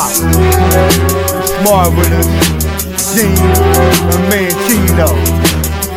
pop. Marvelous, Gene, and Manchino.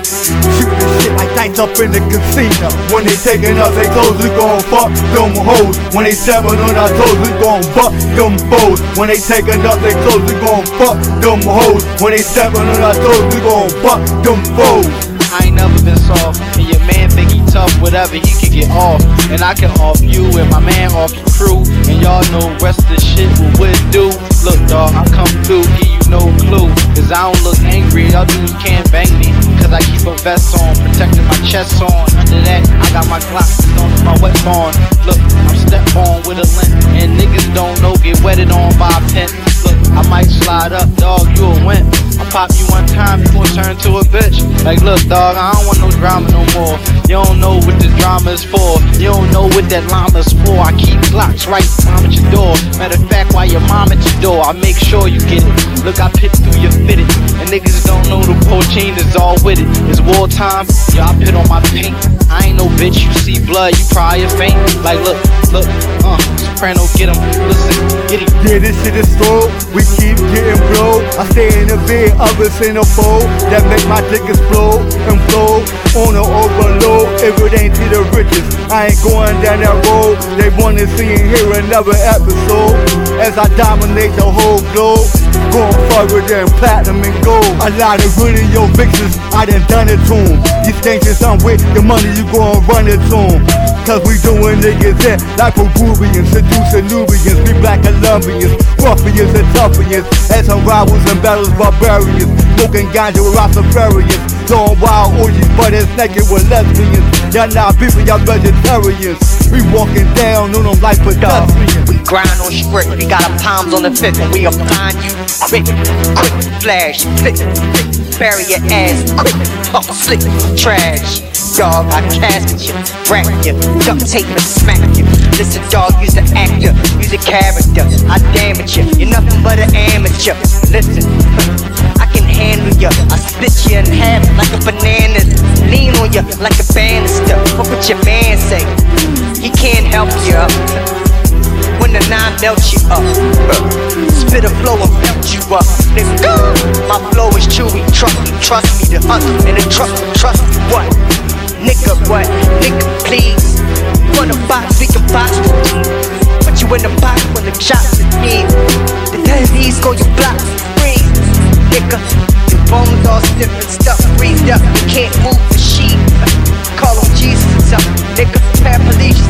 Shooting shit like dice up in the casino. When they taking up they clothes, we gon' fuck them hoes. When they stepping on our toes, we gon' fuck them foes. When they taking up they clothes, we gon' fuck them hoes. When they stepping on our toes, we gon' fuck them foes. I ain't never been soft, and your man think he tough, whatever, he can get off. And I can off you, and my man off your crew. Y'all know rest of shit what do. Look, dog, I come through, give you no clue. Cause I don't look angry, y'all dudes can't bang me. Cause I keep a vest on, protecting my chest on. Under that, I got my Glock, on my weapon. Look, I'm step on with a lint. And niggas don't know, get wetted on by a pen. Look, I might slide up, pop you one time, you gon' turn to a bitch. Like, look, dog, I don't want no drama no more. You don't know what this drama is for. You don't know what that llama's for. I keep blocks right mom at your door. Matter of fact, while your mom at your door, I make sure you get it. Look, I pit through your fitted. And niggas don't know the poaching is all with it. It's wartime, y'all pit on my paint. I ain't no bitch, you see blood, you probably faint. Like, look, look, uh, soprano, get him, listen, get him. Yeah, this shit is slow. We keep getting blow. I stay in the bed, others in the bowl. That make my dick explode and blow on the overload. If it ain't to the riches, I ain't going down that road. They wanna see and hear another episode as I dominate the whole globe. Going further than platinum and gold. A lot of your vixens, I done done it to 'em. These gangsters I'm with, the money you gon' run it to 'em. Cause we doing niggas in like Peruvians, seducing Nubians, we black Colombians, ruffians and toughians, and some rivals and battles barbarians, smoking ganja with Rastafarians, throwing wild orgies, but it's naked with lesbians. Y'all not people, y'all vegetarians. We walking down on them like pedestrians. We grind on script, we got our palms on the fifth, and we'll find you quick, quick, flash, flick, flick, bury your ass, quick, fuck, slick, trash. Dog, I casket you, rap you, duct tape and smack you. Listen, dog, use the actor, use a character. I damage you, you're nothing but an amateur. Listen, I can handle you, I split you in half like a banana. Lean on you like a banister. What would your man say? He can't help melts you up. Uh, spit a flow and melt you up. Nigga, my flow is chewy. Trust me, trust me. The hunt and the trust, trust me. What? Nigga, what? Nigga, please. For the box, we can box. Put you in the box when the shots is me. The disease go your blocks free. Nigga, your bones all stiff and stuff. Freezed up, you can't move the sheet. Call on Jesus or something. Nigga, paraplegia